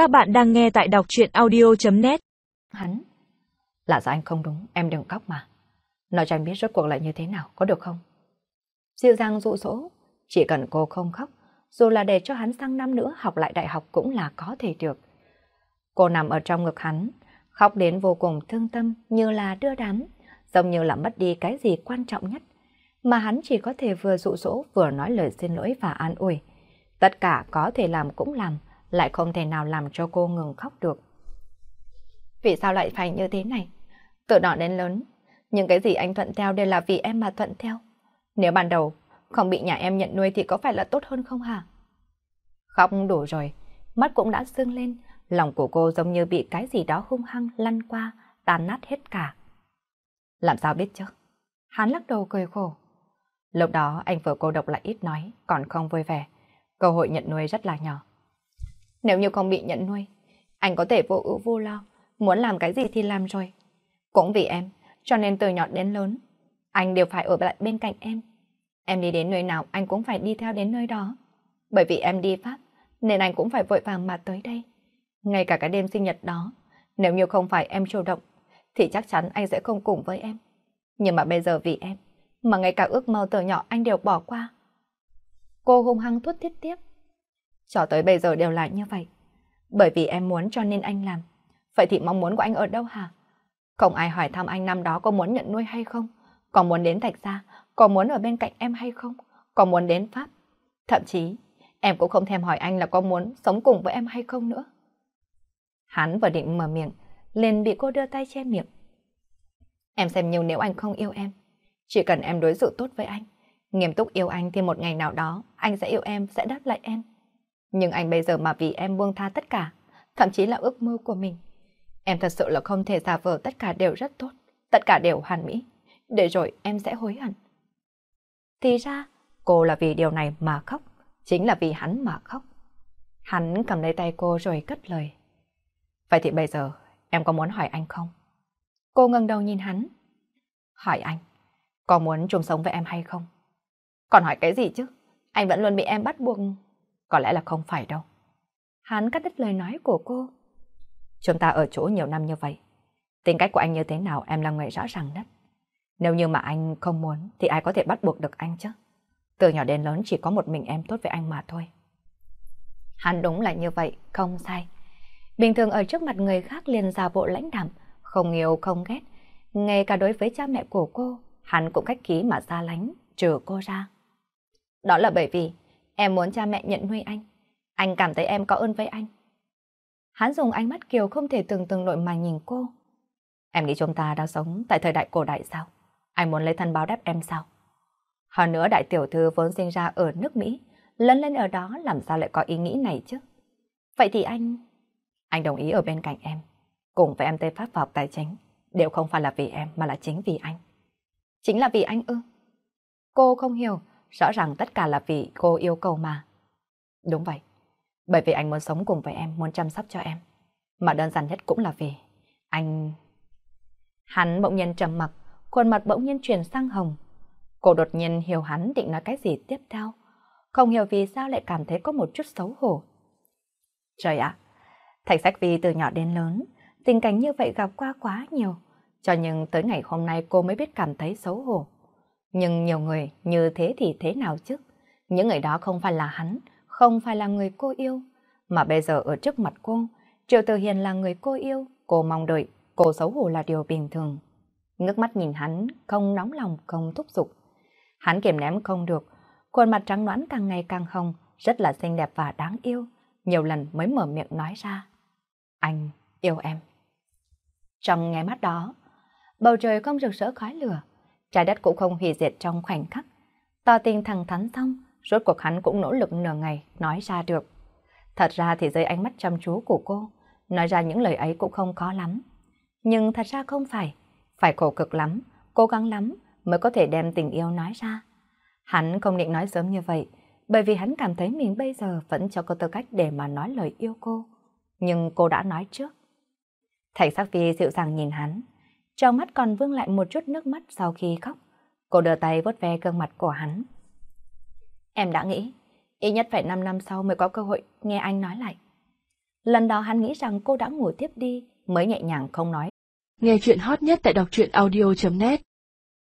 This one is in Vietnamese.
Các bạn đang nghe tại đọc chuyện audio.net Hắn, là do anh không đúng, em đừng khóc mà. Nói cho anh biết rốt cuộc lại như thế nào, có được không? Dịu dàng dụ dỗ, chỉ cần cô không khóc, dù là để cho hắn sang năm nữa học lại đại học cũng là có thể được. Cô nằm ở trong ngực hắn, khóc đến vô cùng thương tâm như là đưa đám, giống như là mất đi cái gì quan trọng nhất. Mà hắn chỉ có thể vừa dụ dỗ vừa nói lời xin lỗi và an ủi. Tất cả có thể làm cũng làm, lại không thể nào làm cho cô ngừng khóc được. Vì sao lại phải như thế này? Từ nhỏ đến lớn, những cái gì anh thuận theo đều là vì em mà thuận theo. Nếu ban đầu không bị nhà em nhận nuôi thì có phải là tốt hơn không hả? Khóc đủ rồi, mắt cũng đã sưng lên, lòng của cô giống như bị cái gì đó hung hăng lăn qua, tan nát hết cả. Làm sao biết chứ? Hắn lắc đầu cười khổ. Lúc đó anh vừa cô độc lại ít nói, còn không vui vẻ. Cơ hội nhận nuôi rất là nhỏ. Nếu như không bị nhận nuôi, anh có thể vô ưu vô lo, muốn làm cái gì thì làm rồi. Cũng vì em, cho nên từ nhỏ đến lớn, anh đều phải ở lại bên cạnh em. Em đi đến nơi nào anh cũng phải đi theo đến nơi đó. Bởi vì em đi Pháp, nên anh cũng phải vội vàng mà tới đây. Ngay cả cái đêm sinh nhật đó, nếu như không phải em chủ động, thì chắc chắn anh sẽ không cùng với em. Nhưng mà bây giờ vì em, mà ngay cả ước mơ từ nhỏ anh đều bỏ qua. Cô hung hăng thút thiết tiếp. Cho tới bây giờ đều là như vậy. Bởi vì em muốn cho nên anh làm. Vậy thì mong muốn của anh ở đâu hả? Không ai hỏi thăm anh năm đó có muốn nhận nuôi hay không? Có muốn đến Thạch Gia? Có muốn ở bên cạnh em hay không? Có muốn đến Pháp? Thậm chí, em cũng không thèm hỏi anh là có muốn sống cùng với em hay không nữa. Hắn vừa định mở miệng, liền bị cô đưa tay che miệng. Em xem nhiều nếu anh không yêu em. Chỉ cần em đối xử tốt với anh, nghiêm túc yêu anh thì một ngày nào đó anh sẽ yêu em, sẽ đáp lại em. Nhưng anh bây giờ mà vì em buông tha tất cả, thậm chí là ước mơ của mình. Em thật sự là không thể giả vờ tất cả đều rất tốt, tất cả đều hoàn mỹ, để rồi em sẽ hối hận. Thì ra, cô là vì điều này mà khóc, chính là vì hắn mà khóc. Hắn cầm lấy tay cô rồi cất lời. Vậy thì bây giờ, em có muốn hỏi anh không? Cô ngẩng đầu nhìn hắn. Hỏi anh, có muốn chung sống với em hay không? Còn hỏi cái gì chứ? Anh vẫn luôn bị em bắt buộc. Có lẽ là không phải đâu. Hắn cắt đứt lời nói của cô. Chúng ta ở chỗ nhiều năm như vậy. Tính cách của anh như thế nào em là người rõ ràng nhất. Nếu như mà anh không muốn thì ai có thể bắt buộc được anh chứ? Từ nhỏ đến lớn chỉ có một mình em tốt với anh mà thôi. Hắn đúng là như vậy, không sai. Bình thường ở trước mặt người khác liền giả bộ lãnh đạm, không yêu không ghét. Ngay cả đối với cha mẹ của cô, hắn cũng cách ký mà xa lánh, trừ cô ra. Đó là bởi vì em muốn cha mẹ nhận nuôi anh. Anh cảm thấy em có ơn với anh. Hắn dùng ánh mắt kiều không thể tưởng tượng nổi mà nhìn cô. Em nghĩ chúng ta đang sống tại thời đại cổ đại sao? Anh muốn lấy thân báo đáp em sao? Hơn nữa đại tiểu thư vốn sinh ra ở nước Mỹ, lớn lên ở đó làm sao lại có ý nghĩ này chứ? Vậy thì anh... Anh đồng ý ở bên cạnh em, cùng với em Tây Pháp vào tài chính, đều không phải là vì em mà là chính vì anh. Chính là vì anh ư? Cô không hiểu, rõ ràng tất cả là vì cô yêu cầu mà. Đúng vậy, bởi vì anh muốn sống cùng với em, muốn chăm sóc cho em. Mà đơn giản nhất cũng là vì anh... Hắn bỗng nhiên trầm mặc, khuôn mặt bỗng nhiên chuyển sang hồng. Cô đột nhiên hiểu hắn định nói cái gì tiếp theo. Không hiểu vì sao lại cảm thấy có một chút xấu hổ. Trời ạ, Thạch Sách Vi từ nhỏ đến lớn, tình cảnh như vậy gặp qua quá nhiều. Cho nhưng tới ngày hôm nay cô mới biết cảm thấy xấu hổ. Nhưng nhiều người như thế thì thế nào chứ? Những người đó không phải là hắn, không phải là người cô yêu. Mà bây giờ ở trước mặt cô, Triệu Tử Hiền là người cô yêu, cô mong đợi, cô xấu hổ là điều bình thường. Ngước mắt nhìn hắn, không nóng lòng, không thúc giục. Hắn kiềm ném không được, khuôn mặt trắng nõn càng ngày càng hồng, rất là xinh đẹp và đáng yêu. Nhiều lần mới mở miệng nói ra. Anh yêu em. Trong nghe mắt đó, bầu trời không rực rỡ khói lửa, trái đất cũng không hủy diệt trong khoảnh khắc. Tỏ tình thẳng thắn xong, rốt cuộc hắn cũng nỗ lực nửa ngày nói ra được. Thật ra thì dưới ánh mắt chăm chú của cô, nói ra những lời ấy cũng không khó lắm. Nhưng thật ra không phải, phải khổ cực lắm, cố gắng lắm mới có thể đem tình yêu nói ra. Hắn không định nói sớm như vậy, bởi vì hắn cảm thấy mình bây giờ vẫn cho có tư cách để mà nói lời yêu cô. Nhưng cô đã nói trước. Thạch sắc phi dịu dàng nhìn hắn, trong mắt còn vương lại một chút nước mắt sau khi khóc. Cô đưa tay vốt ve gương mặt của hắn. Em đã nghĩ, ít nhất phải 5 năm sau mới có cơ hội nghe anh nói lại. Lần đó hắn nghĩ rằng cô đã ngủ tiếp đi, mới nhẹ nhàng không nói. Nghe chuyện hot nhất tại đọc truyện audio.net